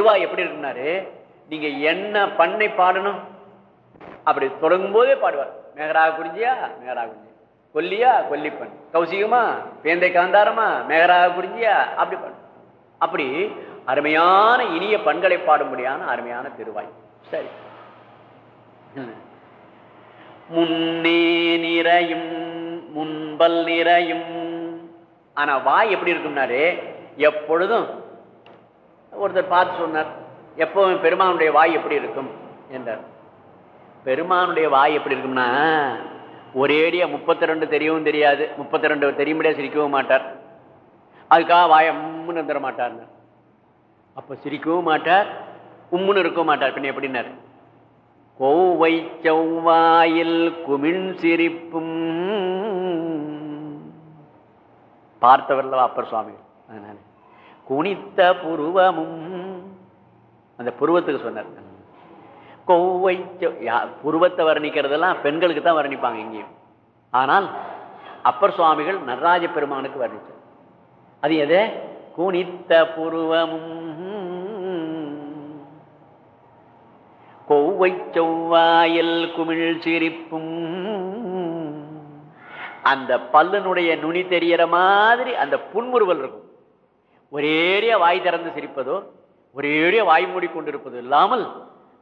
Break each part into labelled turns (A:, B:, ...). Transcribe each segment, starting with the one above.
A: திருவாய் எப்படி இருக்குனாரு நீங்க என்ன பண்ணை பாடணும்? அப்படி தொடங்கும் போதே பாடுவார். மேகராக குறிஞ்சியா? மேகராக குறிஞ்சி. கொல்லியா? கொல்லிப்பண் கௌசிகமா? பேந்தை காந்தாரமா மேகராக குறிஞ்சியா? அப்படி பாடு அப்படி அருமையான இனிய பண்களை பாடும்படியான அருமையான திருவாய். சரி. முன்னே நிறையும் முன்பல் நிறையும். ஆனா வாய் எப்படி இருக்கும்னாரு? எப்பொழுதும் ஒருத்தர் பார்த்து சொன்னார் எப்பவும் பெருமானுடைய வாய் எப்படி இருக்கும்? என்றார். பெருமானுடைய வாய் எப்படி இருக்கும்னா ஒரேடியா முப்பத்தி ரெண்டு தெரியவும் தெரியாது முப்பத்தி ரெண்டு தெரியும்படியா சிரிக்கவும் மாட்டார். அதுக்காக வாய உம்முன்னு தர மாட்டார். அப்ப சிரிக்கவும் மாட்டார் உம்முன்னு இருக்கவும் மாட்டார். பின்ன எப்படின்னாரு? கோவை செவ்வாயில் குமிழ் சிரிப்பும். பார்த்தவர்ல அப்பர் சுவாமி? அதனால. குனித்த புருவமும். அந்த புருவத்துக்கு சொன்னார். கொவ்வை புருவத்தை வர்ணிக்கிறதெல்லாம் பெண்களுக்கு தான் வர்ணிப்பாங்க இங்கேயும். ஆனால் அப்பர் சுவாமிகள் நடராஜ பெருமானுக்கு வர்ணித்தார் அது எது? குனித்த புருவமும். கொவ்வை செவ்வாயில் குமிழ் சிரிப்பும். அந்த பல்லனுடைய நுனி தெரியற மாதிரி அந்த புன்முறுவல் இருக்கும். ஒரேடியா வாய் திறந்து சிரிப்பதோ ஒரேடியா வாய் மூடிக்கொண்டிருப்பதோ இல்லாமல்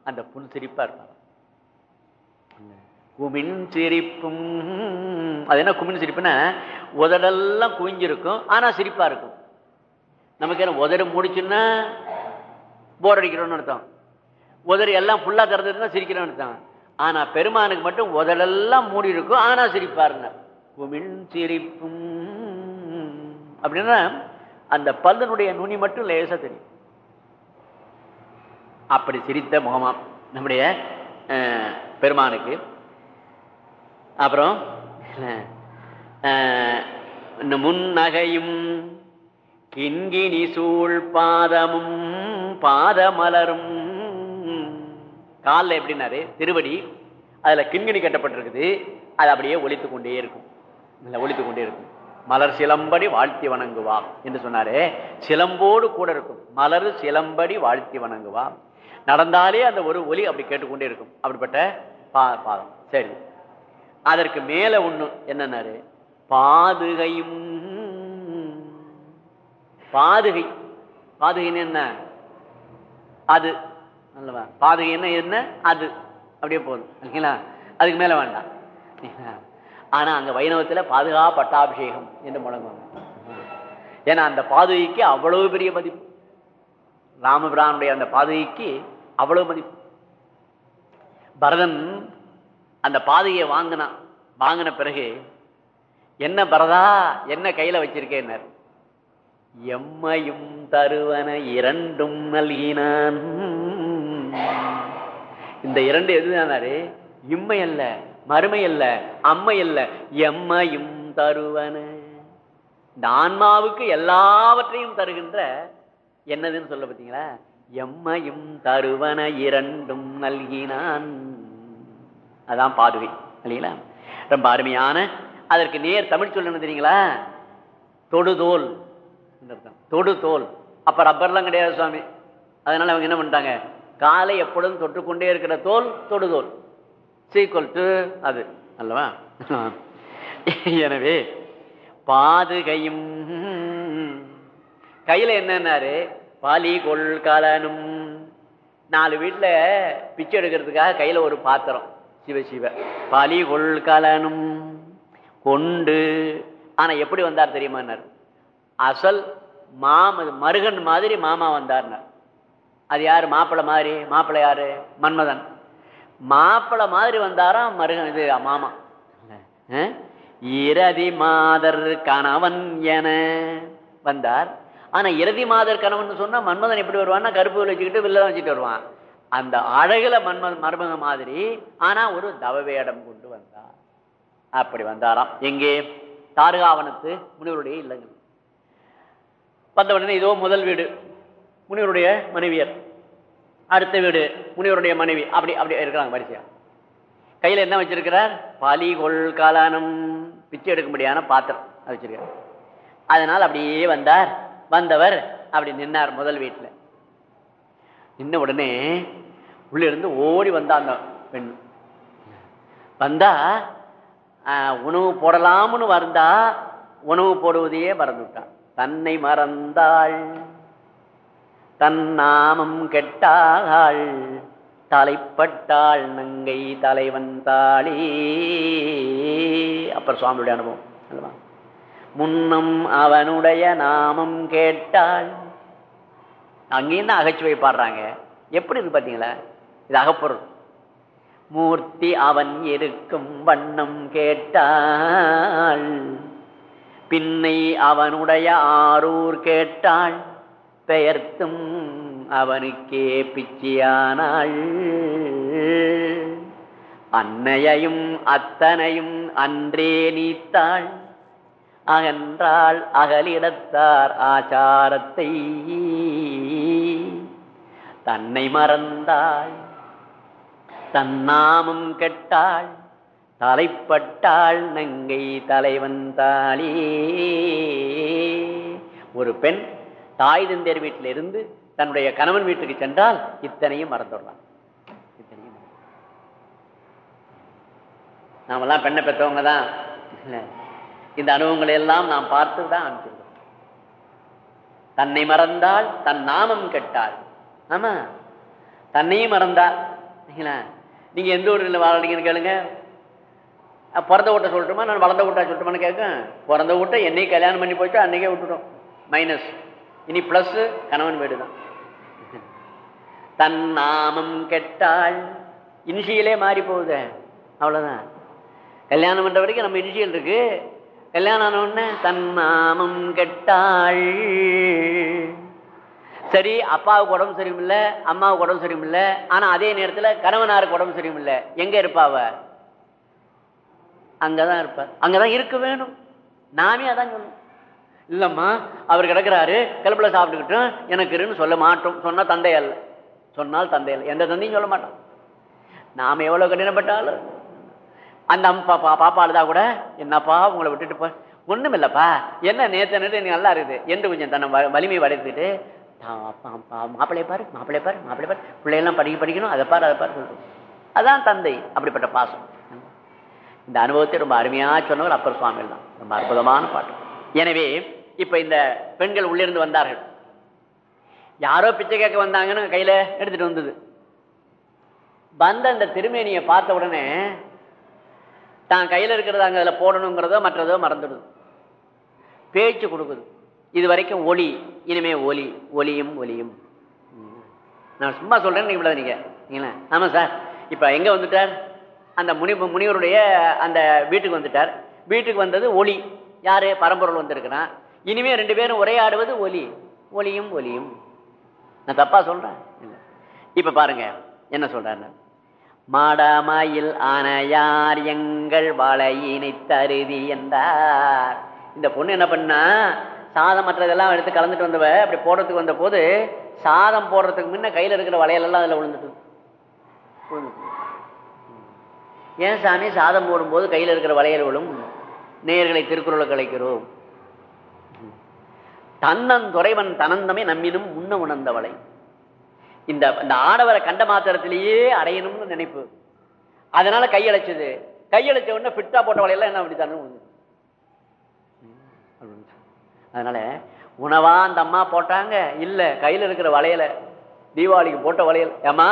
A: அந்த புன் சிரிப்பா இருப்பார். குமின் சிரிப்பும் அது என்ன குமின் சிரிப்புன்னா உதடெல்லாம் குவிஞ்சிருக்கும் ஆனா சிரிப்பா இருக்கும். நமக்கு என்ன உதடு முடிச்சுன்னா போர் அடிக்கிறோம்னு அர்த்தம். உதடு எல்லாம் ஃபுல்லா திறந்துருந்தா சிரிக்கிறோம்னு அர்த்தம். ஆனா பெருமானுக்கு மட்டும் உதடெல்லாம் மூடி இருக்கும் ஆனா சிரிப்பாருங்க குமின் சிரிப்பும் அப்படின்னா அந்த பல்லனுடைய நுனி மட்டும் லேசா தெரியும். அப்படி சிரித்த முகமாம் நம்முடைய பெருமானுக்கு. அப்புறம் முன்னகையும் கிண்கிணி சூழ் பாதமும் பாதமலரும். காலில் எப்படின்னாரு? திருவடி அதில் கிண்கிணி கட்டப்பட்டிருக்குது. அது அப்படியே ஒழித்து கொண்டே இருக்கும். ஒழித்து கொண்டே இருக்கும். மலர் சிலம்படி வாழ்த்தி வணங்குவா என்று சொன்னாரே. சிலம்போடு கூட இருக்கும். மலர் சிலம்படி வாழ்த்தி வணங்குவா. நடந்தாலே அந்த ஒரு ஒலி அப்படி கேட்டுக்கொண்டே இருக்கும். அப்படிப்பட்ட பா பாதம். சரி. அதற்கு மேல ஒண்ணு என்னன்னாரு? பாதுகையும். பாதுகை. பாதுகைன்னு என்ன? அது. பாதுகை என்ன? என்ன? அது. அப்படியே போதும். ஓகேங்களா அதுக்கு மேல வேண்டாம். ஆனா அங்க வைணவத்துல பாதுகா பட்டாபிஷேகம் என்று முழங்குவாங்க. ஏன்னா அந்த பாதுகைக்கு அவ்வளவு பெரிய மதிப்பு. ராமபிரானுடைய அந்த பாதுகைக்கு அவ்வளவு மதிப்பு. பரதன் அந்த பாதையை வாங்கினான் வாங்கின பிறகு என்ன பரதா என்ன கையில வச்சிருக்கேன் எம்மையும் தருவன இரண்டும் நல்கினான். இந்த இரண்டு எதுதானாரு இம்மை அல்ல மறுமை அல்ல அம்மை அல்ல எம்மையும் தருவன. இந்த ஆன்மாவுக்கு எல்லாவற்றையும் தருகின்ற என்னதுன்னு சொல்ல பார்த்தீங்களா? எம்மையும் தருவன இரண்டும் நல்கினான். அதான் பார்வை இல்லைங்களா? ரொம்ப அருமையான அதற்கு நேர் தமிழ் சொல்லணும் தெரியுங்களா? தொடுதோல் தொடுதோல். அப்ப ரப்பர்லாம் கிடையாது சுவாமி. அதனால அவங்க என்ன பண்ணிட்டாங்க? காலை எப்பொழுதும் தொட்டுக்கொண்டே இருக்கிற தோல் தொடுதோல். சீக்குவல் டு அது. அல்லவா? எனவே பாதுகையும். கையில் என்னன்னாரு? பாலி கொள் காலனும் நாலு வீட்டில் பிச்சை எடுக்கிறதுக்காக கையில் ஒரு பாத்திரம். சிவ சிவ. பாலி கொள் காலனும் கொண்டு. ஆனால் எப்படி வந்தார் தெரியுமான்னார் அசல் மாம மருகன் மாதிரி மாமா வந்தார்னார். அது யார்? மாப்பிள்ளை மாதிரி? மாப்பிள்ளை யாரு? மன்மதன். மாப்பிள்ள மாதிரி வந்தாராம் மருகன். இது மாமா. இரதி மாதர் கணவன் என வந்தார். ஆனா இரதி மாதர் கணவன் சொன்னா மன்மதன் எப்படி வருவான்னா கருப்பு வச்சுக்கிட்டு வில்ல வச்சுட்டு வருவான். அந்த அழகுல மன்மதன் மருமக மாதிரி ஆனா ஒரு தவவேடம் கொண்டு வந்தார். அப்படி வந்தாராம். எங்கே? தாருகாவனத்து முனிவருடைய இல்லங்கள். வந்த உடனே இதோ முதல் வீடு. முனிவருடைய மனைவியர். அடுத்த வீடு முனிவருடைய மனைவி. அப்படி அப்படி இருக்கிறாங்க வரிசையா. கையில என்ன வச்சிருக்கிறார்? பாலி கொள் காலானம் பிச்சை எடுக்கும்படியான பாத்திரம் அது வச்சிருக்கார். அதனால் அப்படியே வந்தார். வந்தவர் அப்படி நின்னார் முதல் வீட்டில். நின்ன உடனே உள்ளிருந்து ஓடி வந்தா அந்த பெண் வந்தா உணவு போடலாம்னு வந்தா உணவு போடுவதையே மறந்துவிட்டான் தன்னை மறந்தாள். தன் நாமம் கெட்டாள் தலைப்பட்டாள் நங்கை தலைவன் தாளி. அப்புறம் சுவாமியுடைய அனுபவம் அல்லவா முன்னம் அவனுடைய நாமம் கேட்டாள். அங்கேயும் தான் அகச்சுவை பாடுறாங்க? எப்படி இருக்கு பார்த்தீங்களா இது அகப்பொருள். மூர்த்தி அவன் இருக்கும் வண்ணம் கேட்டாள். பின்னை அவனுடைய ஆரூர் கேட்டாள். பெயர்த்தும் அவனுக்கே பிச்சியானாள். அன்னையையும் அத்தனையும் அன்றே நீத்தாள். அகன்றாள் அகலிடத்தார் ஆச்சாரத்தை. தன்னை மறந்தாள். தன்னாமும் கெட்டாள். தலைப்பட்டாள் நங்கை தலைவன் தாளே. ஒரு பெண் தாய் தந்தையர் வீட்டில் இருந்து தன்னுடைய கணவன் வீட்டுக்கு சென்றால் இத்தனையும் மறந்துடலாம் இத்தனையும் நாமெல்லாம் பெண்ணை பெற்றவங்க தான். இந்த அனுபவங்களை எல்லாம் நாம் பார்த்து தான் அனுப்பிச்சிருக்கோம் தன்னை மறந்தால் தன் நாமம் கெட்டாள் ஆமா? தன்னையும் மறந்தால். நீங்க எந்த ஊரில் வாழ்றீங்கன்னு கேளுங்க. பிறந்த வீட்டை சொல்லட்டுமா? நான் வளர்ந்த வீட்டா சொல்லட்டுமான்னு கேட்க. பிறந்த வீட்டை என்னைக்கு கல்யாணம் பண்ணி போயிட்டோ அன்னைக்கே விட்டுடும் மைனஸ் இனி பிளஸ் கணவன் வீடு தான் தன் நாமம் கெட்டாள் இனிஷியலே மாறி போகுது. அவ்வளவுதான். கல்யாணம் பண்ற வரைக்கும் நம்ம இனிஷியல் இருக்கு. கல்யாணம் ஆன உடனே தன் நாமம் கெட்டாள் சரி அப்பாவுக்கு உடம்பு சரியில்லை அம்மாவுக்கு உடம்பு சரியுமில்ல ஆனா அதே நேரத்தில் கணவனாருக்கு உடம்பு சரியுமில்ல எங்க இருப்பாவ அங்கதான் இருப்பார் அங்கதான் இருக்க வேணும். நாமே அதான் சொல்லணும் இல்லம்மா அவர் கிடக்குறாரு கிளப்புல சாப்பிட்டுக்கிட்டும் எனக்குன்னு சொல்ல மாட்டோம். சொன்னால் தந்தை அல்ல. சொன்னால் தந்தை அல்ல. எந்த தந்தையும் சொல்ல மாட்டோம் நாம் எவ்வளோ கடினப்பட்டாலும் அந்த அம்மா பா பாப்பா அழுதா கூட என்னப்பா உங்களை விட்டுட்டு போ ஒன்றும் இல்லைப்பா என்ன நேற்று நேற்று நீ நல்லா இருக்குது. என்று கொஞ்சம் தன்னை வ- வலிமை வடைத்துட்டு மாப்பிள்ளை பாரு மாப்பிள்ளை பாரு மாப்பிள்ளை பாரு. பிள்ளையெல்லாம் படிக்க படிக்கணும் அதை பாரு அதை பாரு சொல்லணும் அதான் தந்தை அப்படிப்பட்ட பாசம். இந்த அனுபவத்தை ரொம்ப அருமையாக சொன்னவர் அப்பர் சுவாமிகள் தான். ரொம்ப அற்புதமான பாட்டு. எனவே இப்ப இந்த பெண்கள் உள்ளிருந்து வந்தார்கள். யாரோ பிச்சை கேட்க வந்தாங்கன்னு கையில எடுத்துட்டு வந்தது. வந்த அந்த திருமேனியை பார்த்த உடனே தான் கையில இருக்கிறத அங்க அதில் போடணுங்கிறதோ மற்றதோ மறந்துடுது. பேச்சு கொடுக்குது. இது வரைக்கும் ஒளி இனிமே ஒலி ஒலியும் ஒலியும் நான் சும்மா சொல்கிறேன்னு நீங்க நீங்க நீங்களா. ஆமா சார். இப்ப எங்க வந்துட்டார்? அந்த முனி முனிவருடைய அந்த வீட்டுக்கு வந்துட்டார். வீட்டுக்கு வந்தது ஒளி. யாரு? பரம்பொருள் வந்திருக்கிறான். இனிமே ரெண்டு பேரும் உரையாடுவது ஒலி. ஒலியும் ஒலியும். நான் தப்பா சொல்றேன்? இல்லை. இப்ப பாருங்க என்ன சொல்றாரு மாடாமாயில் ஆனையார் எங்கள் வளையினை தருதி என்றார். இந்த பொண்ணு என்ன பண்ணா சாதம் மற்றதெல்லாம் எடுத்து கலந்துட்டு வந்தவ அப்படி போடுறதுக்கு வந்த போது சாதம் போடுறதுக்கு முன்ன கையில இருக்கிற வளையலெல்லாம் அதுல விழுந்துட்டு ஏன் சாமி சாதம் போடும்போது கையில் இருக்கிற வளையல் விழும்? நேர்களை திருக்குறளை கலைக்கிறோம். தன்னந்துறைவன் தனந்தமே நம்மினும் முன்ன உணர்ந்தவளை. இந்த இந்த ஆடவரை கண்ட மாத்திரத்திலேயே அடையணும்னு நினைப்பு. அதனால கையடைச்சது கையடைச்ச உடனே ஃபிட்டா போட்ட வலையெல்லாம் என்ன அப்படி அதனால உணவா அந்த அம்மா போட்டாங்க. இல்ல கையில இருக்கிற வளையல தீபாவளிக்கு போட்ட வளையல் ஏமா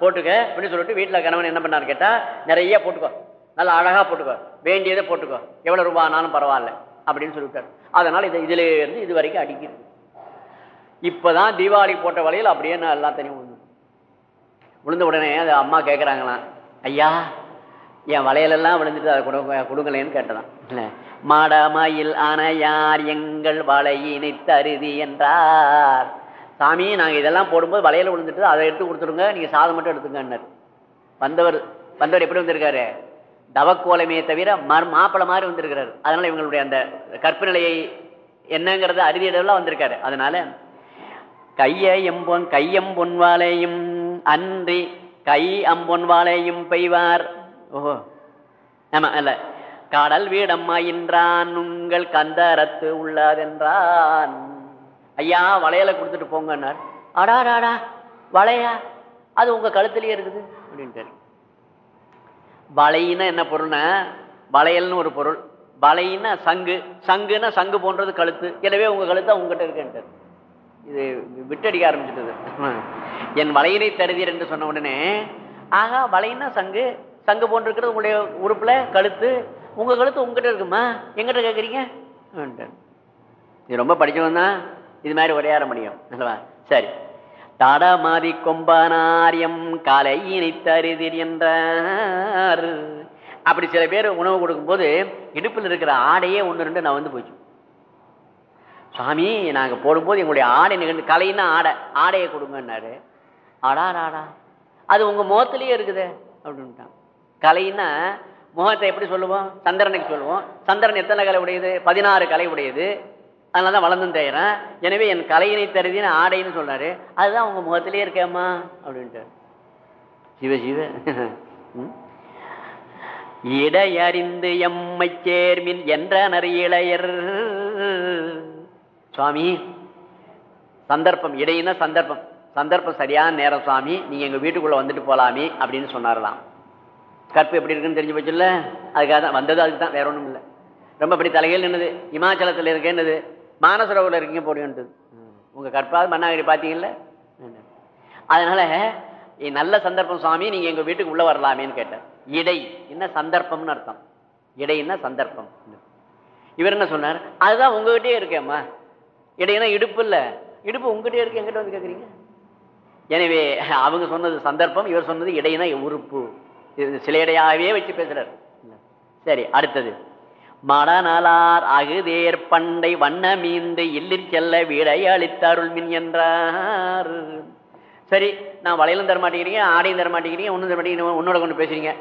A: போட்டுக்க அப்படின்னு சொல்லிட்டு வீட்டுல கணவன் என்ன பண்ணாரு கேட்டா நிறைய போட்டுக்கோ. நல்லா அழகா போட்டுக்கோ. வேண்டியதை போட்டுக்கோ. எவ்வளவு ரூபா ஆனாலும் பரவாயில்ல. அப்படின்னு சொல்லிவிட்டார். அதனால் இதை இதுல இருந்து இது வரைக்கும் அடிக்கிறது. இப்போதான் தீபாவளி போட்ட வலையில் அப்படியே நான் எல்லாம் தனியும் விழுந்து விழுந்த உடனே அது அம்மா கேட்குறாங்களாம் ஐயா என் வலையிலெல்லாம் விழுந்துட்டு அதை கொடுங்க கொடுங்களேன்னு கேட்டதான் இல்ல மாடமயில் அணையார் எங்கள் வலையினை தருதி என்றார். சாமி நாங்கள் இதெல்லாம் போடும்போது வலையில் விழுந்துட்டு அதை எடுத்து கொடுத்துருங்க நீங்கள் சாதம் மட்டும் எடுத்துங்கன்னார் வந்தவர் வந்தவர் எப்படி வந்திருக்காரு? தவக்கோலமே தவிர மர் மாப்பிள மாதிரி வந்திருக்கிறார். அதனால இவங்களுடைய அந்த கற்பு நிலையை என்னங்கிறத வந்திருக்காரு. அதனால கைய எம்பொன் கையம் பொன்வாலையும் அன்றி கை அம்பொன்வாலையும் பெய்வார். ஓஹோ. ஆமா அல்ல. கடல் வீடம்மா என்றான் உங்கள் கந்தரத்து உள்ளதென்றான். ஐயா வளையலை கொடுத்துட்டு போங்கன்னார். அடாடாடா வளையா? அது உங்க கழுத்திலேயே இருக்குது அப்படின்ட்டு வளையினா என்ன பொருள்னா வளையல்னு ஒரு பொருள். வளையினா சங்கு. சங்குன்னா சங்கு போன்றது கழுத்து. எனவே உங்க கழுத்து உங்ககிட்ட இருக்குன்ட்டு. இது விட்டடிக்க ஆரம்பிச்சுட்டது. என் வளையினை தருதீர் என்று சொன்ன உடனே ஆகா வளையினா சங்கு. சங்கு போன்றிருக்கிறது உங்களுடைய உறுப்புல கழுத்து. உங்க கழுத்து உங்ககிட்ட இருக்குமா? எங்கிட்ட கேட்குறீங்க இது ரொம்ப படிச்சவன் தான். இது மாதிரி உரையாட முடியும். அல்லவா சரி. தடமாதி கொம்பனாரியம் கலையினை தருதிர் என்றார். அப்படி சில பேர் உணவு கொடுக்கும்போது இடுப்பில் இருக்கிற ஆடையே ஒன்று ரெண்டு நான் வந்து போச்சு. சுவாமி நாங்கள் போடும்போது எங்களுடைய ஆடை நிகழ்ந்து கலைன்னா ஆடை ஆடையை கொடுங்கன்னாரு. ஆடா ஆடா அது உங்கள் முகத்திலேயே இருக்குது அப்படின்ட்டான். கலைன்னா முகத்தை எப்படி சொல்லுவோம்? சந்திரனுக்கு சொல்லுவோம். சந்திரன் எத்தனை கலை உடையது? பதினாறு கலை உடையது. அதனால தான் வளர்ந்தும் தேயிறேன். எனவே என் கலையினை தருதின்னு ஆடைன்னு சொல்றாரு. அதுதான் உங்க முகத்திலேயே இருக்கேம்மா அப்படின்ட்டு. சிவ சிவ. இடையறிந்து எம்மை சேர்மின் என்றனர் இளையர். சுவாமி சந்தர்ப்பம் இடையினா சந்தர்ப்பம். சந்தர்ப்பம் சரியான நேரம் சுவாமி. நீங்கள் எங்கள் வீட்டுக்குள்ளே வந்துட்டு போகலாமே அப்படின்னு சொன்னாரலாம். கற்பு எப்படி இருக்குன்னு தெரிஞ்சு போச்சுல்ல? அதுக்காக தான் வந்தது அதுக்கு தான் வேற ஒன்றும் இல்லை ரொம்ப அப்படி தலைகள் என்னது இமாச்சலத்தில் இருக்கேன்னது. மானசரவில் இருக்கீங்க போடுன்றது உங்கள் கற்பாவது மன்னாகிரி பார்த்தீங்கல்ல? அதனால் நல்ல சந்தர்ப்பம் சுவாமி நீங்கள் எங்கள் வீட்டுக்கு உள்ளே வரலாமேன்னு கேட்டார். இடை என்ன சந்தர்ப்பம்னு அர்த்தம். இடைன்னா சந்தர்ப்பம்? இவர் என்ன சொன்னார்? அதுதான் உங்ககிட்டயே இருக்கேம்மா இடையினா இடுப்பு இல்லை. இடுப்பு உங்ககிட்டயே இருக்கு எங்கிட்ட வந்து கேட்குறீங்க எனவே அவங்க சொன்னது சந்தர்ப்பம் இவர் சொன்னது இடையினா உறுப்பு. இது சில இடையாகவே வச்சு பேசுறாரு. சரி அடுத்தது. மடநலார் அகுதேர் பண்டை வண்ண மீந்து செல்ல வீடை அளித்தருள் மின் என்றார். சரி நான் வளையலும் தர மாட்டேங்கிறீங்க ஆடையும் தர மாட்டேங்கிறீங்க ஒன்றும் தர மாட்டேங்கிறீங்க உன்னோட கொண்டு பேசுறீங்க.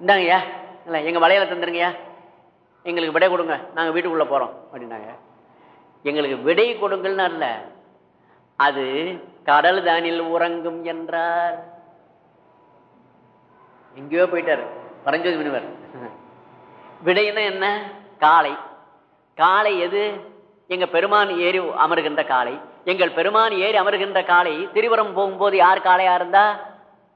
A: இந்தாங்கய்யா இல்லை எங்கள் வளையலை தந்துருங்கய்யா எங்களுக்கு விடை கொடுங்க நாங்கள் வீட்டுக்குள்ளே போகிறோம் அப்படின்னாங்க. எங்களுக்கு விடை கொடுங்கள்னு அல்ல அது கடல் தானில் உறங்கும் என்றார். எங்கேயோ போயிட்டார் பரஞ்சோதி முனிவர் விடைன்னா என்ன? காளை காளை எது? எங்க பெருமான் ஏறி அமருகின்ற காளை எங்கள் பெருமான் ஏறி அமருகின்ற காளை திருவரம் போகும்போது யார் காளையா இருந்தா?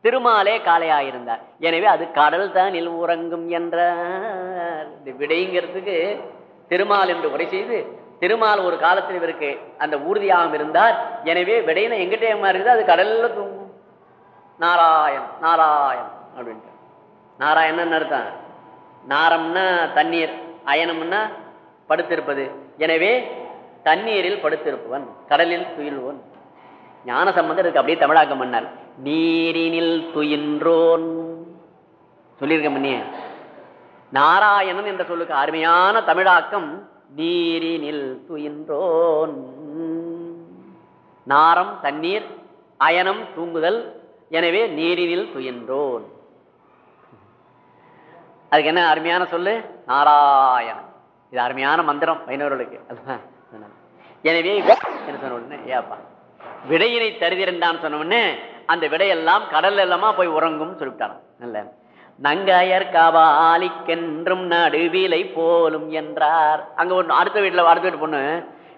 A: திருமாலே காளையா இருந்தார். எனவே அது கடல் தானில் உறங்கும் என்ற விடைங்கிறதுக்கு திருமால் என்று உரை செய்து திருமால் ஒரு காலத்தில் இவருக்கு அந்த ஊர்தியாகவும் இருந்தார். எனவே விடையின எங்கிட்ட இருக்குது? அது கடல்ல தூங்கும். நாராயண் நாராயண் அப்படின்ட்டு. நாராயணன் அர்த்தம். நாரம்னா தண்ணீர் அயனம்னா படுத்திருப்பது. எனவே தண்ணீரில் படுத்திருப்பவன் கடலில் துயில்வன். ஞான சம்பந்தர் இருக்கு அப்படியே தமிழாக்கம் பண்ணார். நீரினில் துயின்றோன். சொல்லியிருக்க முன்னியே நாராயணன் என்ற சொல்லுக்கு அருமையான தமிழாக்கம் நீரினில் துயின்றோன். நாரம் தண்ணீர் அயனம் தூங்குதல் எனவே நீரினில் துயின்றோன். அதுக்கு என்ன அருமையான சொல்லு? நாராயணன். இது அருமையான மந்திரம் வைணவர்களுக்கு. எனவே என்ன சொன்ன உடனே ஏப்பா விடையினை தருதிருந்தான்னு சொன்ன உடனே அந்த விடையெல்லாம் கடல் எல்லாமா போய் உறங்கும் சொல்லிவிட்டாராம். நல்ல நங்காயர் காவாலிக்கென்றும் நடுவிலை போலும் என்றார். அங்க ஒண்ணு அடுத்த வீட்டுல அடுத்த வீட்டு பொண்ணு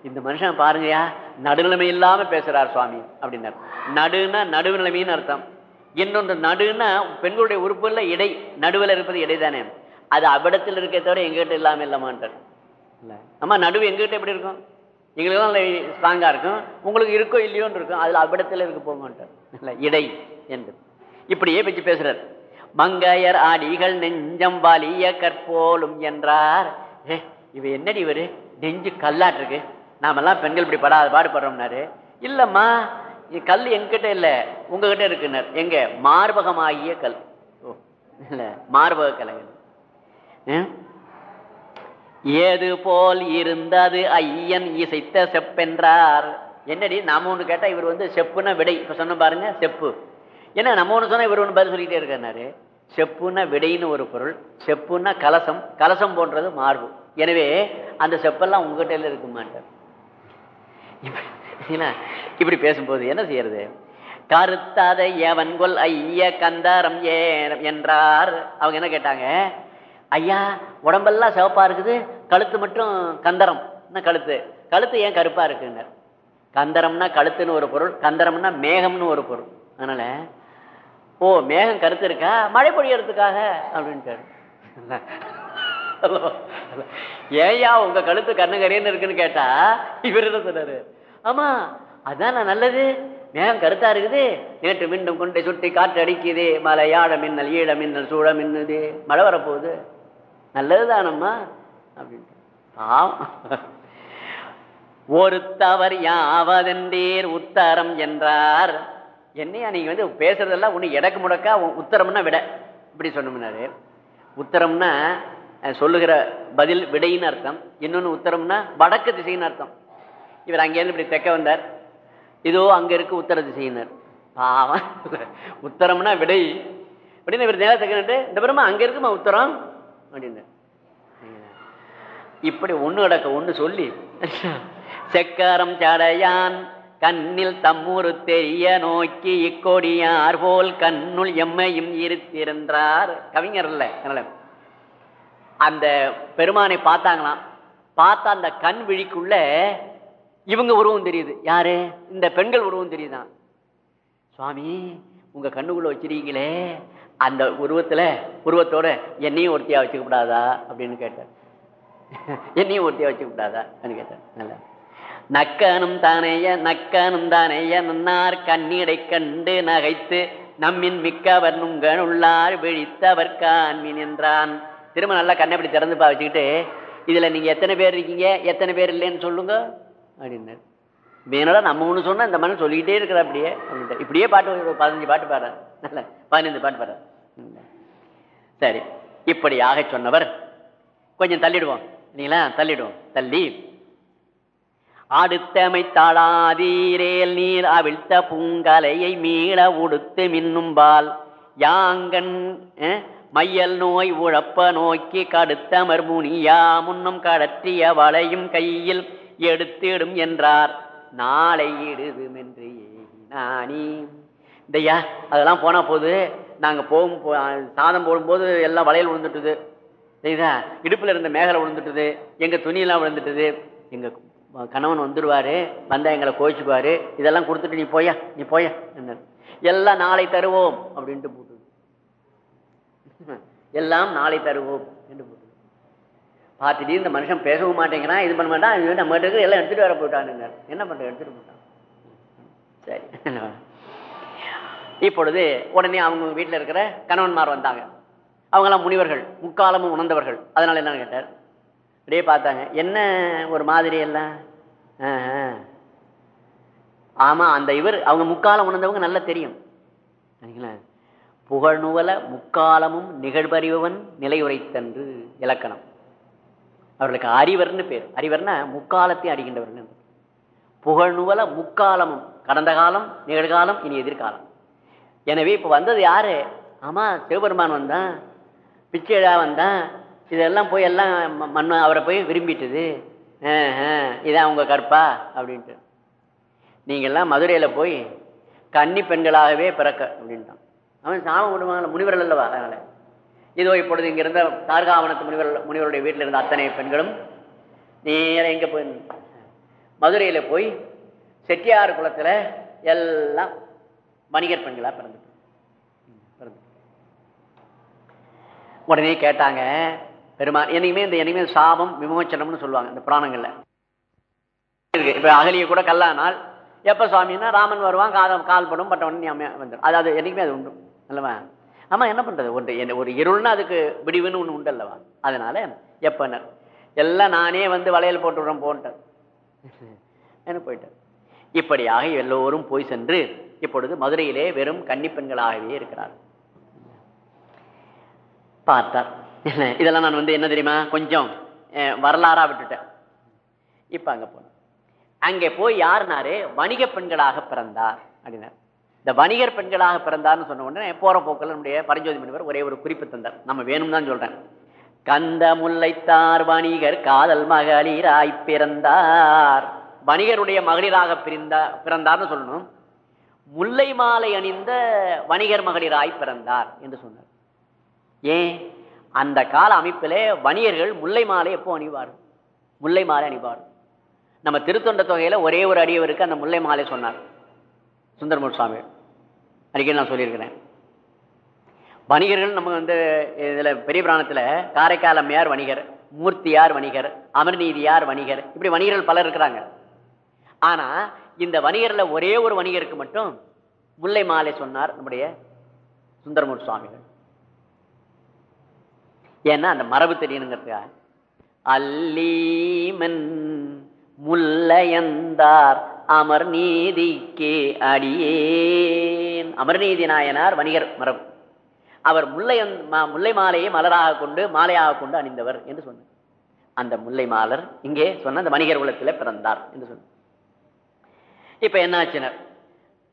A: இந்த மனுஷன் பாருங்கயா நடுநிலைமை இல்லாம பேசுறார் சுவாமி அப்படின்னார் நடுன்னா நடுநிலைமைன்னு அர்த்தம். இன்னொன்று நடுன்னா பெண்களுடைய உறுப்புல இடை நடுவில் இருப்பது இடை தானே அது அவ்விடத்தில் இருக்க தவிர எங்ககிட்ட இல்லாம இல்லாமான்ட்டார் இல்ல. ஆமா நடுவு எங்ககிட்ட எப்படி இருக்கும்? எங்களுக்கு தான் ஸ்ட்ராங்கா இருக்கும். உங்களுக்கு இருக்கோ இல்லையோன்னு இருக்கும். அதுல அவ்விடத்தில் இருக்க போங்கன்ட்டார் இல்ல இடை என்று. இப்படியே வச்சு பேசுறார். மங்கையர் ஆடிகள் நெஞ்சம் வலிய கற்போலும் என்றார். ஏ இவ என்னடி இவரு? நெஞ்சு கல்லாட்டு இருக்கு நாமெல்லாம் பெண்கள் இப்படி படாத பாடுபடுறோம்னாரு. இல்லம்மா கல் எங்கிட்ட இல்ல. உங்ககிட்ட இருக்குன்னார் எங்க? மார்பகமாகிய கல். ஓ இல்ல மார்பக கலைகள் ஏது போல் இருந்தது ஐயன் இசைத்த செப்பென்றார். என்னடி நாம ஒன்று கேட்டால் இவர் வந்து செப்புன விடை. இப்போ சொன்ன பாருங்க செப்பு. ஏன்னா நம்ம ஒன்று சொன்னால் இவர் ஒன்று பதில் சொல்லிட்டே இருக்காரு செப்புன விடைன்னு ஒரு பொருள் செப்புன கலசம் கலசம் போன்றது மார்பு. எனவே அந்த செப்பெல்லாம் உங்ககிட்ட இருக்க மாட்டார் இப்படி பேசும்போது என்ன செய்யறது? கருத்தாத எவன் கொல் ஐய கந்தாரம் ஏ- என்றார். அவங்க என்ன கேட்டாங்க? ஐயா உடம்பெல்லாம் சிவப்பா இருக்குது கழுத்து மட்டும் கந்தரம். என்ன கழுத்து? கழுத்து ஏன் கருப்பா இருக்குங்க? கந்தரம்னா கழுத்துன்னு ஒரு பொருள் கந்தரம்னா மேகம்னு ஒரு பொருள். அதனால ஓ மேகம் கருத்து இருக்கா? மழை பொழியறதுக்காக அப்படின்ட்டாரு ஏயா உங்க கழுத்து கண்ணுகரேன்னு இருக்குன்னு கேட்டா இவர் என்ன சொன்னாரு? ஆமா அதான் நல்லது. மேகம் கருத்தா இருக்குது. நேற்று மீண்டும் கொண்டு சுட்டி காற்று அடிக்குது. மலையாட மின்னல் ஈழ மின்னல் சூழ மின்னுது. மழை வரப்போகுது. நல்லதுதானம்மா? அப்படின்ட்டு. பாவம். ஒருத்தவர் யாவதென்றீர் உத்தரம் என்றார். என்னையா நீங்க வந்து பேசுறதெல்லாம் ஒண்ணு எடக்கு முடக்கா உ- உத்தரம்னா விட. இப்படி சொன்னோம்னாரு உத்தரம்னா சொல்லுகிற பதில் விடைன்னு அர்த்தம். இன்னொன்னு உத்தரம்னா வடக்கு திசைன்னு அர்த்தம். இவர் அங்கேருந்து இப்படி தெக்க வந்தார்? இதோ அங்க இருக்கு உத்தர திசையினர். பாவம். உத்தரம்னா விடை. அப்படின்னு இவர் நேரம் தெக்கிட்டு இந்த பெருமா அங்க இருக்குமா உத்தரம்? அப்படின்னு இப்படி ஒண்ணு கிடக்க ஒண்ணு சொல்லி. செக்காரம் சடையான் கண்ணில் தம்மூரு தெரிய நோக்கி இக்கொடியார் போல் கண்ணுள் எம்மையும் இருத்திருந்தார். கவிஞர் இல்லை அந்த பெருமானை பார்த்தாங்களாம். பார்த்தா அந்த கண் விழிக்குள்ள இவங்க உருவம் தெரியுது. யாரு? இந்த பெண்கள் உருவம் தெரியுதான் சுவாமி உங்க கண்ணுக்குள்ள வச்சிருக்கீங்களே அந்த உருவத்துல உருவத்தோட என்னையும் ஒருத்தியா வச்சுக்க கூடாதா அப்படின்னு கேட்டார். என்னையும் ஒருத்தியா வச்சுக்க கூடாதா கேட்டார். நல்லா. நக்கனும் தானேய நக்கனும் தானேய நன்னார் கண்ணீரை கண்டு நகைத்து நம்மின் மிக்கவர் நுங்கள் உள்ளார் விழித்தவர் காண்மின் என்றான். திரும்ப நல்லா கண்ணை இப்படி திறந்து பா வச்சுக்கிட்டு இதுல நீங்க எத்தனை பேர் இருக்கீங்க? எத்தனை பேர் இல்லைன்னு சொல்லுங்க. அப்படின்னாரு. வேணாலும் நம்ம ஒன்று சொன்னால் இந்த மனு சொல்லிக்கிட்டே இருக்கிற அப்படியே. அப்படின்ட்டு. இப்படியே பாட்டு ஒரு பதினஞ்சு பாட்டு பாடுற நல்ல பதினைந்து பாட்டு பாடுற சரி இப்படியாக சொன்னவர். கொஞ்சம் தள்ளிடுவோம். இல்லைங்களா? தள்ளிடுவோம். தள்ளி. அடுத்தமைத்தாளாதீரேல் நீர் அவிழ்த்த பூங்கலையை மீள உடுத்து மின்னும்பால் யாங்கன் மையல் நோய் உழப்ப நோக்கி கடுத்த மர்முனியா முன்னும் கடற்றிய வளையும் கையில் எடுத்திடும் என்றார். நாளை இடுதும் என்று நானி இதையா அதெல்லாம் போனா போது நாங்க போகும் சாதம் போடும்போது எல்லாம் வளையல் விழுந்துட்டுது சரிதா இடுப்புல இருந்த மேகலை விழுந்துட்டுது எங்க துணியெல்லாம் விழுந்துட்டுது. எங்க கணவன் வந்துடுவாரு. வந்தா எங்களை கோச்சுக்குவாரு இதெல்லாம் கொடுத்துட்டு நீ போயா நீ போயா என்ன? எல்லாம் நாளை தருவோம் அப்படின்ட்டு போட்டு எல்லாம் நாளை தருவோம் என்று போட்டு பார்த்துட்டு இந்த மனுஷன் பேசவும் மாட்டேங்கிறான் இது பண்ண மாட்டான் இது நம்ம கிட்ட எல்லாம் எடுத்துட்டு வர போயிட்டானுங்க. என்ன பண்ணுறது எடுத்துட்டு போட்டான். சரி. இப்பொழுது உடனே அவங்க வீட்டில் இருக்கிற கணவன்மார் வந்தாங்க. அவங்கெல்லாம் முனிவர்கள் முக்காலமும் உணர்ந்தவர்கள். அதனால என்னன்னு கேட்டார்? அப்படியே பார்த்தாங்க. என்ன ஒரு மாதிரி எல்லாம்? ஆமாம் அந்த இவர் அவங்க முக்காலம் உணர்ந்தவங்க நல்லா தெரியும். சரிங்களா? புகழ்நுவல முக்காலமும் நிகழ்வறிவன் நிலையுரைத்தன்று இலக்கணம். அவர்களுக்கு அறிவர்னு பேர். அறிவர்னா முக்காலத்தை அறிகின்றவர்கள். புகழ்நுவல முக்காலமும். கடந்த காலம் நிகழ்காலம் இனி எதிர்காலம். எனவே இப்போ வந்தது யாரு? ஆமா சிவபெருமான் வந்தான். பிச்சைடா வந்தான். இதெல்லாம் போய் எல்லாம் ம- அவரை போய் விரும்பிட்டுது. இதான் அவங்க கற்பா அப்படின்ட்டு. நீங்கள்லாம் மதுரையில் போய் கன்னி பெண்களாகவே பிறக்க அப்படின்ட்டான். அவன் சாபம் விடுவாங்கள முனிவர்கள் அல்லவா அதனால. இதோ இப்பொழுது இங்கிருந்த தார்காவனத்து முனிவர் முனிவருடைய வீட்டில் இருந்த அத்தனை பெண்களும் நேராக எங்கே போய் மதுரையில் போய் செட்டியார் குளத்தில் எல்லாம் வணிகர் பெண்களாக பிறந்து பிறந்து உடனே கேட்டாங்க பெருமாள் என்னைக்குமே இந்த என்னைக்குமே சாபம் விமோச்சனம்னு சொல்லுவாங்க இந்த புராணங்களில். இருக்கு. இப்போ அகலியை கூட கல்லானால் எப்போ சுவாமின்னா ராமன் வருவான் காதம் கால் பட்டவன் உடனே வந்துடும் அது அது என்னைக்குமே அது உண்டு. அல்லவா ஆமா என்ன பண்றது? ஒன்று என்ன ஒரு இருள்னா அதுக்கு விடிவுன்னு ஒன்று உண்டல்லவா? அதனால் அதனால எல்லாம் நானே வந்து வளையல் போட்டு விடுறேன் போன்ட்டார் என்ன போயிட்டேன் இப்படியாக எல்லோரும் போய் சென்று இப்பொழுது மதுரையிலே வெறும் கன்னிப்பெண்களாகவே இருக்கிறார் பார்த்தார். என்ன, இதெல்லாம் நான் வந்து என்ன தெரியுமா? கொஞ்சம் வரலாறா விட்டுட்டேன். இப்ப அங்க போனேன் அங்கே போய் யாருனாரு? வணிக பெண்களாக பிறந்தார் அப்படின்னார். இந்த வணிகர் பெண்களாக பிறந்தார்னு சொன்ன உடனே போற போக்கில் நம்முடைய பரஞ்சோதி முனிவர் ஒரே ஒரு குறிப்பு தந்தார். நம்ம வேணும் தான் சொல்றேன். கந்த முல்லைத்தார் வணிகர் காதல் மகளிராய் பிறந்தார். வணிகருடைய மகளிராக பிறந்தா பிறந்தார்னு சொல்லணும். முல்லை மாலை அணிந்த வணிகர் மகளிராய் பிறந்தார் என்று சொன்னார். ஏன்? அந்த கால அமைப்பிலே வணிகர்கள் முல்லை மாலை எப்போ அணிவார் முல்லை மாலை அணிவார் நம்ம திருத்தொண்ட தொகையில ஒரே ஒரு அடியவருக்கு அந்த முல்லை மாலை சொன்னார். சுந்தரமூர் சுவாமி. அடிக்கடி நான் சொல்லியிருக்கிறேன். வணிகர்கள் நம்ம வந்து இதில் பெரிய பிராணத்துல காரைக்கால் அம்மையார் வணிகர் மூர்த்தியார் வணிகர் அமர்நீதியார் வணிகர் இப்படி வணிகர்கள் பலர் இருக்கிறாங்க. ஆனால் இந்த வணிகரில் ஒரே ஒரு வணிகருக்கு மட்டும் முல்லை மாலை சொன்னார் நம்முடைய சுந்தரமூர் சுவாமிகள். ஏன்னா அந்த மரபு தெரியணுங்கிறதுக்காக. அல்லீமன் முல்லையந்தார் அமர்நீதிக்கு அடியேன். அமர்நீதி நாயனார் வணிகர் மரபு. அவர் முல்லை முல்லை மாலையை மலராக கொண்டு மாலையாக கொண்டு அணிந்தவர் என்று சொன்னார். அந்த முல்லை மாலர் இங்கே சொன்ன அந்த வணிகர் குலத்தில் பிறந்தார் என்று சொன்னார். இப்ப என்னாச்சினர்?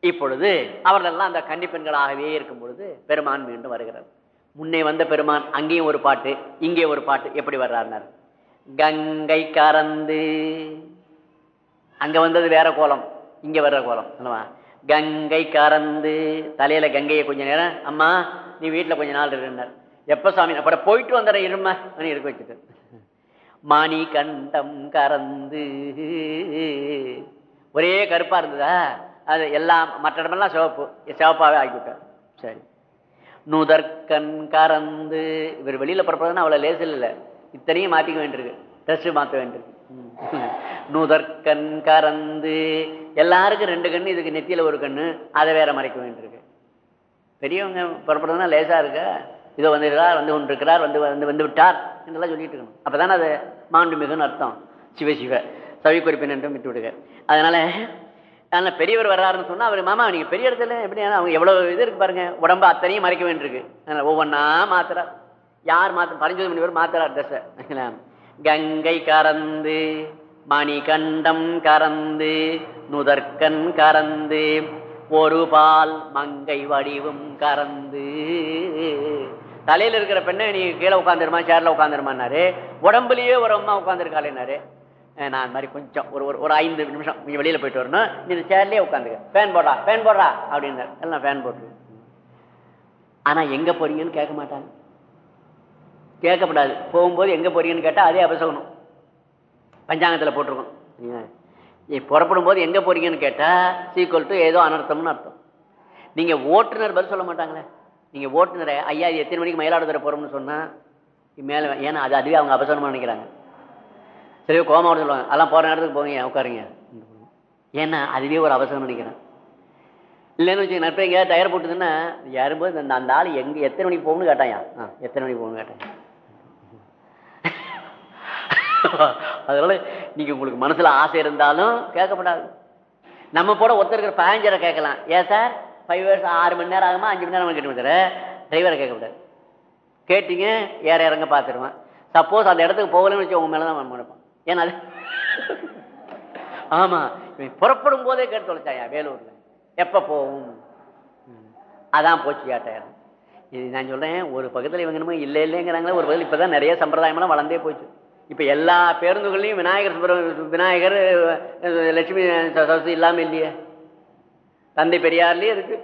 A: இப்பொழுது அவர்களெல்லாம் அந்த கன்னி பெண்களாகவே இருக்கும் பொழுது பெருமான் மீண்டும் வருகிறார். முன்னே வந்த பெருமான் அங்கேயும் ஒரு பாட்டு இங்கே ஒரு பாட்டு எப்படி வர்றாருனார்? கங்கை கறந்து அங்கே வந்தது வேற கோலம் இங்கே வர்ற கோலம் என்னவா கங்கை கறந்து தலையில் கங்கையை கொஞ்ச நேரம் அம்மா நீ வீட்டில் கொஞ்ச நாள் இருந்தார் எப்போ சாமி அப்புறம் போயிட்டு வந்துடுற இருமா இருக்க வச்சுட்டு. மணி கண்டம் கறந்து ஒரே கருப்பாக இருந்ததா? அது எல்லாம் மற்ற இடமெல்லாம் சிவப்பு சிவப்பாகவே ஆக்கிவிட்டார் சரி. நுதற்கண் கறந்து இவர் வெளியில் புறப்படுறதுன்னா அவ்வளோ லேசில் இல்லை. இத்தனையும் மாற்றிக்க வேண்டியிருக்கு ட்ரெஸ்ஸு மாற்ற வேண்டியிருக்கு. நுதற்கண் கறந்து எல்லாருக்கும் ரெண்டு கண்ணு இதுக்கு நெத்தியில் ஒரு கண்ணு. அதை வேற மறைக்க வேண்டியிருக்கு. பெரியவங்க புறப்படுறதுன்னா லேசாக இருக்க? இதோ வந்திருக்கிறார் வந்து கொண்டிருக்கிறார் வந்து வந்து வந்து விட்டார் என்றெல்லாம் சொல்லிட்டு இருக்கணும். அப்பதானே அது மாண்டு மிகுன்னு அர்த்தம். சிவ சிவ. சவி குறிப்பின் என்றும் விட்டு விடுக. அதனால அதனால் பெரியவர் வர்றாருன்னு சொன்னால் அவர் மாமா நீங்கள் பெரிய இடத்துல எப்படி அவங்க எவ்வளோ இது இருக்கு பாருங்க. உடம்பு அத்தனையும் மறைக்க வேண்டியிருக்கு. அதனால் ஒவ்வொன்றா மாத்திரா யார் மாத்த பதினஞ்சு மணி பேர் மாத்துறார் ட்ரெஸ் கங்கை கறந்து மணிகண்டம் கறந்து நுதர்க்கன் கறந்து ஒரு பால் மங்கை வடிவும் கறந்து தலையில் இருக்கிற பெண்ணை நீ கீழே உட்காந்துருமா சேர்ல உட்காந்துருமானாரு உடம்புலயே ஒரு அம்மா உட்காந்துருக்காளேனாரு நான் மாதிரி கொஞ்சம் ஒரு ஒரு ஐந்து நிமிஷம் நீ வெளியில போயிட்டு வரணும். நீ இந்த சேர்லயே உட்காந்துக்க. ஃபேன் போடுறா ஃபேன் போடுறா அப்படின்னாரு. எல்லாம் ஃபேன் போட்டு ஆனா எங்க போறீங்கன்னு கேட்க மாட்டாங்க. கேட்கப்படாது. போகும்போது எங்கே போறீங்கன்னு கேட்டால் அதே அபசகணும் பஞ்சாங்கத்தில் போட்டிருக்கோம். புறப்படும் போது எங்கே போறீங்கன்னு கேட்டால் சீக்குவல் டு ஏதோ அனர்த்தம்னு அர்த்தம். நீங்கள் ஓட்டுநர் பதில் சொல்ல மாட்டாங்களே. நீங்கள் ஓட்டுநரை ஐயா இது எத்தனை மணிக்கு மயிலாடுதுறை போகிறோம்னு சொன்னால் மேலே ஏன்னா அது அதுவே அவங்க அபசரமா நினைக்கிறாங்க. சரி கோமாவோட சொல்லுவாங்க. அதெல்லாம் போகிற நேரத்துக்கு போங்க உட்காருங்க. ஏன்னா அதுவே ஒரு அவசரம் நினைக்கிறேன். இல்லைன்னு வச்சு நட்பு எங்கேயாவது டயர் போட்டுதுன்னா யாரும்போது அந்த அந்த ஆள் எங்கே எத்தனை மணிக்கு போகணும்னு கேட்டாயா? ஆ எத்தனை மணிக்கு போகணும்னு கேட்டாங்க அதனால நீங்க உங்களுக்கு மனசுல ஆசை இருந்தாலும் கேட்கப்படாது. நம்ம போட ஒருத்தர் இருக்கிற பேஞ்சரை கேட்கலாம். ஏன் சார்? ஃபைவ் ஹவர்ஸ் ஆறு மணி நேரம் ஆகுமா? அஞ்சு மணி நேரம் கேட்டு வந்துடுற டிரைவரை கேட்கக்கூடாது. கேட்டீங்க ஏற இறங்க பார்த்துருவேன். சப்போஸ் அந்த இடத்துக்கு போகலன்னு வச்சு உங்க மேலதான் மனப்பான் ஏன்னா அது ஆமாம் இவன் புறப்படும் போதே கேட்டு தொலைச்சாயா? வேலூரில். எப்போ போகும்? அதான் போச்சு டயர் இது நான் சொல்கிறேன் ஒரு பக்கத்தில் இவங்க என்னமோ இல்லை இல்லைங்கிறாங்களே ஒரு பக்கத்தில் இப்பதான் நிறைய சம்பிரதாயமெல்லாம் வளர்ந்தே போச்சு. இப்போ எல்லா பேருந்துகள்லையும் விநாயகர் விநாயகர் லட்சுமி சரஸ்வதி இல்லாமல் இல்லையே? தந்தை பெரியார்லேயே இருக்கு.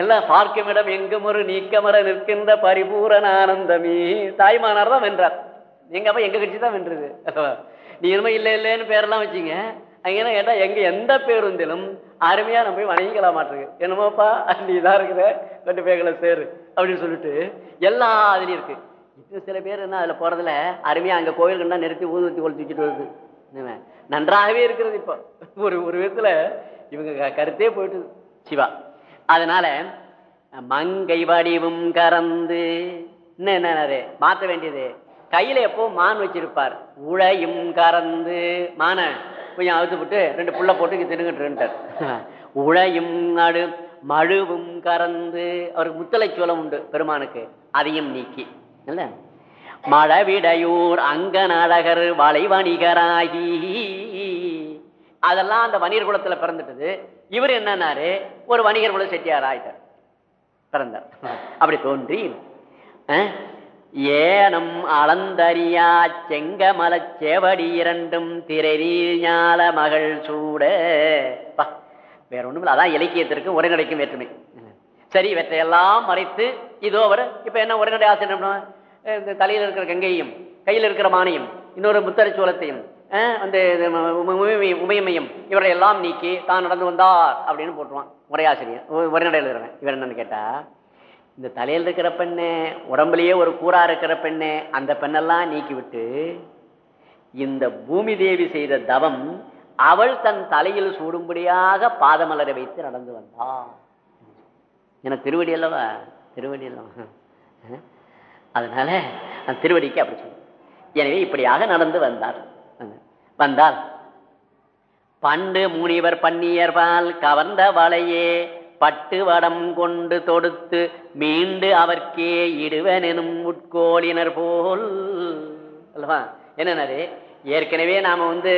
A: எல்லாம் பார்க்குமிடம் எங்கும் ஒரு நீக்கமர நிற்கின்ற பரிபூரண ஆனந்தமே. தாய்மானார் தான் வென்றார். எங்க அப்பா எங்க கட்சி தான் வென்றது. நீ என்னமோ இல்லை இல்லைன்னு பேரெல்லாம் வச்சீங்க. அங்கே என்ன கேட்டா எங்க எந்த பேருந்திலும் அருமையா நம்ம போய் வணங்கிக்கலாம் மாட்டிருக்கு என்னமோப்பா நீ தான் இருக்கிற ரெண்டு பேர்களை சேரு. அப்படின்னு சொல்லிட்டு எல்லா அதுலயும் இருக்கு. இன்னும் சில பேர் என்ன அதில் போறதுல அருமையாக அங்கே கோயிலுக்கு நிறுத்தி ஊதுவத்தி கொளுத்தி வச்சுட்டு வருது. நன்றாகவே இருக்கிறது இப்போ. ஒரு ஒரு விதத்தில் இவங்க கருத்தே போயிட்டு சிவா அதனால மங்கை வடிவும் கறந்து என்ன என்ன மாற்ற வேண்டியது. கையில எப்போ மான் வச்சிருப்பார். உழையும் கறந்து. மான கொஞ்சம் அவுத்து விட்டு ரெண்டு புள்ள போட்டு இங்க தின்னுகிட்டு உழையும் நடு மழுவும் கறந்து. அவருக்கு முத்தலை சோளம் உண்டு பெருமானுக்கு. அதையும் நீக்கி. இல்ல? மழவிடையூர் அங்க நாடகர் வலை அதெல்லாம் அந்த வணிகர் குலத்துல பிறந்துட்டது. இவர் என்னன்னாரு? ஒரு வணிகர் குல செட்டியார் ஆயிட்டார். பிறந்தார். அப்படி தோன்றி ஏனம் அளந்தறியா செங்கமல சேவடி இரண்டும் திரைநீ ஞால மகள் சூட. வேற ஒண்ணும் இல்லை. அதான் இலக்கியத்திற்கு உரைநடைக்கும் வேற்றுமை. சரி இவற்றையெல்லாம் மறைத்து இதோ அவர் இப்ப என்ன உரைநடை ஆசிரியர் இந்த தலையில் இருக்கிற கங்கையும் கையில் இருக்கிற மானியம் இன்னொரு புத்தர சோளத்தையும் வந்து உமையமையும் இவரை எல்லாம் நீக்கி தான் நடந்து வந்தார் அப்படின்னு போட்டுருவான். உரையாசிரியர் உரைநடை எழுதுறேன் இவர் என்னன்னு கேட்டா இந்த தலையில் இருக்கிற பெண்ணு உடம்புலயே ஒரு கூறா இருக்கிற பெண்ணு அந்த பெண்ணெல்லாம் நீக்கிவிட்டு இந்த பூமி தேவி செய்த தவம் அவள் தன் தலையில் சூடும்படியாக பாதமலரை வைத்து நடந்து வந்தாள் என திருவடி அல்லவா? திருவடி அல்லவா? அதனால அந்த திருவடிக்கு அப்படி சொன்னேன் எனவே இப்படியாக நடந்து வந்தார். வந்தால் பண்டு முனிவர் பன்னியர்பால் கவர்ந்த வலையே பட்டு வடம் கொண்டு தொடுத்து மீண்டு அவர்க்கே இடுவனும் உட்கோளினர் போல். அல்லவா? என்னன்னாரு ஏற்கனவே நாம வந்து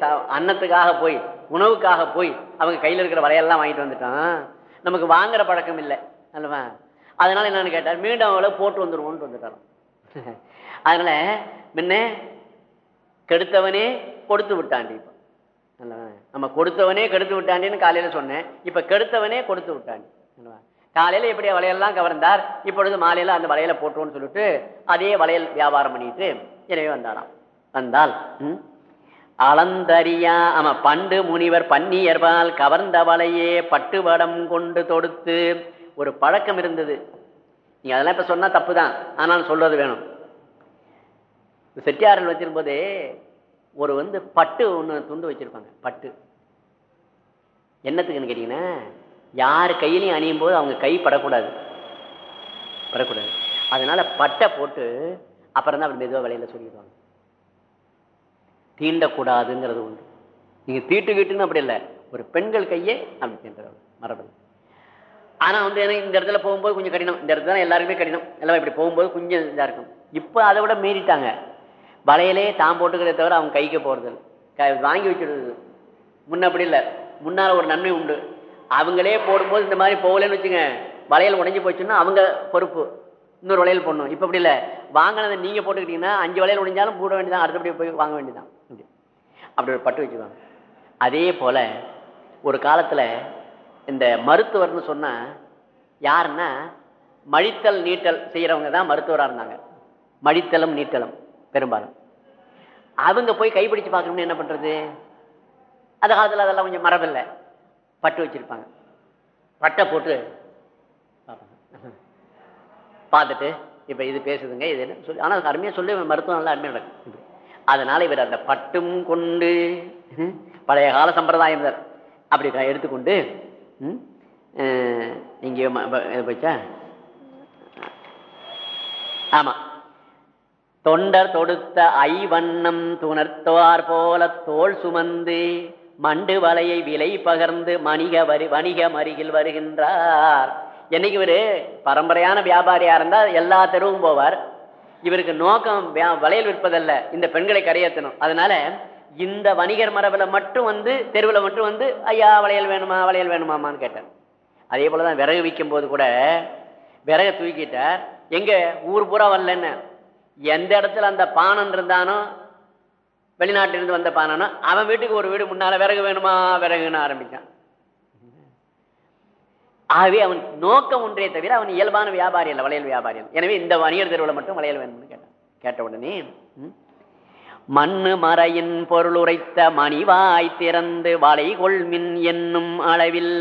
A: ச- அன்னத்துக்காக போய் உணவுக்காக போய் அவங்க கையில் இருக்கிற வலையெல்லாம் வாங்கிட்டு வந்துட்டோம். நமக்கு வாங்குற பழக்கம் இல்லை. அல்லவா? அதனால என்னன்னு கேட்டார் மீண்டும் அவளை போட்டு வந்துடுவோம்னு வந்துட்டாராம். அதனால முன்ன கெடுத்தவனே கொடுத்து விட்டாண்டி இப்போ. நம்ம கொடுத்தவனே கெடுத்து விட்டாண்டின்னு காலையில சொன்னேன். இப்ப கெடுத்தவனே கொடுத்து விட்டாண்டி. காலையில எப்படி வளையல்லாம் கவர்ந்தார்? இப்பொழுது மாலையில அந்த வளையல போட்டோம்னு சொல்லிட்டு அதே வளையல் வியாபாரம் பண்ணிட்டு எனவே வந்தாராம். வந்தால் ம், அளந்தறியா ஆமா பண்டு முனிவர் பன்னியர்பால் கவர்ந்த வலையே பட்டுவடம் கொண்டு தொடுத்து ஒரு பழக்கம் இருந்தது. நீங்கள் அதெல்லாம் இப்ப சொன்னா தப்புதான். ஆனாலும் சொல்றது வேணும். செட்டியாரில் வச்சிருக்கும்போதே ஒரு வந்து பட்டு ஒன்று துண்டு வச்சிருப்பாங்க. பட்டு. என்னத்துக்குன்னு கேட்டீங்கன்னா யார் கையிலையும் அணியும் போது அவங்க கை படக்கூடாது. படக்கூடாது. அதனால பட்டை போட்டு அப்புறம் தான் அப்படி மெதுவாக விலையில சொல்லிடுவாங்க. தீண்டக்கூடாதுங்கிறது உண்டு. நீங்கள் தீட்டு கீட்டுன்னு அப்படி இல்லை. ஒரு பெண்கள் கையே அப்படி தீண்டுறது மரபு ஆனா வந்து எனக்கு இந்த இடத்துல போகும்போது கொஞ்சம் கடினம். இந்த இடத்துல தான் எல்லாருக்குமே கடினம். எல்லாம் இப்படி போகும்போது கொஞ்சம் இதாக இருக்கும். இப்போ அதை விட மீறிட்டாங்க. வலையிலே தான் போட்டுக்கிறத தவிர அவங்க கைக்கு போகிறது க- வாங்கி வச்சிடுறது முன்ன அப்படி இல்லை. முன்னால ஒரு நன்மை உண்டு. அவங்களே போடும்போது இந்த மாதிரி போகலன்னு வச்சுங்க வளையல் உடஞ்சி போச்சுன்னா அவங்க பொறுப்பு. இன்னொரு வளையல் போடணும். இப்போ அப்படி இல்லை. வாங்கினதை நீங்கள் போட்டுக்கிட்டீங்கன்னா அஞ்சு வளையல் உடைஞ்சாலும் போட வேண்டியதான் அடுத்தபடி போய் வாங்க வேண்டியதான் அப்படி அப்படி ஒரு பட்டு வச்சுக்கோங்க அதே போல் ஒரு காலத்தில் இந்த மருத்துவர்னு சொன்ன யாருன்னா மழித்தல் நீட்டல் செய்யறவங்க தான் மருத்துவராக இருந்தாங்க. மழித்தலும் நீட்டலும் பெரும்பாலும். அவங்க போய் கைப்பிடிச்சு பார்க்கணும்னு என்ன பண்றது? அந்த காலத்தில் அதெல்லாம் கொஞ்சம் மரபில்லை. பட்டு வச்சிருப்பாங்க. பட்டை போட்டு பார்த்துட்டு இப்ப இது பேசுதுங்க இது என்ன சொல்லி ஆனா அருமையா சொல்லி மருத்துவம் நல்லா அருமையா நடக்கும். அதனால இவர் அந்த பட்டும் கொண்டு பழைய கால சம்பிரதாயம் அப்படி எடுத்துக்கொண்டு ம், இங்கே போச்சா? ஆமா. தொண்டர் தொடுத்த ஐவண்ணம் துணர்த்துவார் போல தோல் சுமந்து மண்டு வலையை விலை பகர்ந்து மணிக வரி வணிக மருகில் வருகின்றார். என்னைக்கு இவரு? பரம்பரையான வியாபாரியா இருந்தால் எல்லா தெருவும் போவார். இவருக்கு நோக்கம் வியா- வளையல் விற்பதல்ல. இந்த பெண்களை கரையேற்றணும். அதனால இந்த வணிகர் மரபில் மட்டும் வந்து தெருவில் மட்டும் வந்து ஐயா வளையல் வேணுமா வளையல் வேணுமாமான்னு கேட்டார். அதே போலதான் விறகு விற்கும் போது கூட விறக தூக்கிட்டார். எங்கே? ஊர் பூரா வரலன்னு. எந்த இடத்துல அந்த பானன் இருந்தானோ வெளிநாட்டிலிருந்து வந்த பானனோ அவன் வீட்டுக்கு ஒரு வீடு முன்னால் விறகு வேணுமா விறகுன்னு ஆரம்பித்தான் ஆகவே அவன் நோக்கம் ஒன்றே தவிர அவன் இயல்பான வியாபாரி அல்ல வளையல் வியாபாரி எனவே இந்த வணிகர் தெருவில் மட்டும் வளையல் வேணும்னு கேட்டான். கேட்ட உடனே ம், மண்ணு மறையின் பொருள் உரைத்த மணிவாய் திறந்து வளை கொள்மின் என்னும் அளவில்.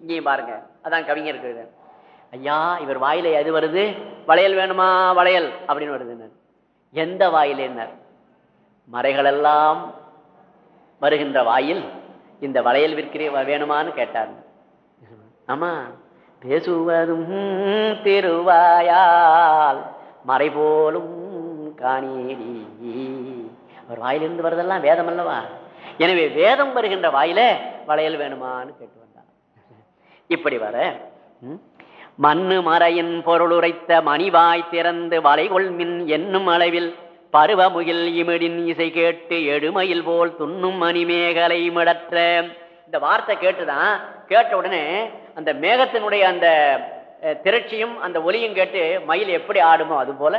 A: இங்கேயும் பாருங்க அதான் கவிஞர் இருக்குது ஐயா இவர் வாயில எது வருது வளையல் வேணுமா வளையல்? அப்படின்னு வருது எந்த வாயில் என்ன? மறைகளெல்லாம் வருகின்ற வாயில் இந்த வளையல் விற்கிறே வேணுமான்னு கேட்டார். ஆமா பேசுவதும் திருவாயால் மறை போலும் காணீடி அவர் வாயிலிருந்து வர்றதெல்லாம் வேதம் அல்லவா? எனவே வேதம் வருகின்ற வாயில வளையல் வேணுமான்னு கேட்டு வந்தார் இப்படி வர ம், மண்ணு மறையின் பொருளுரைத்த மணிவாய் திறந்து வளைகொள் மின் என்னும் அளவில் பருவமுகில் இமிடின் இசை கேட்டு எடுமயில் போல் துண்ணும் மணிமேகலை மிடற்ற. இந்த வார்த்தை கேட்டுதான் கேட்ட உடனே அந்த மேகத்தினுடைய அந்த திரட்சியும் அந்த ஒலியும் கேட்டு மயில் எப்படி ஆடுமோ அது போல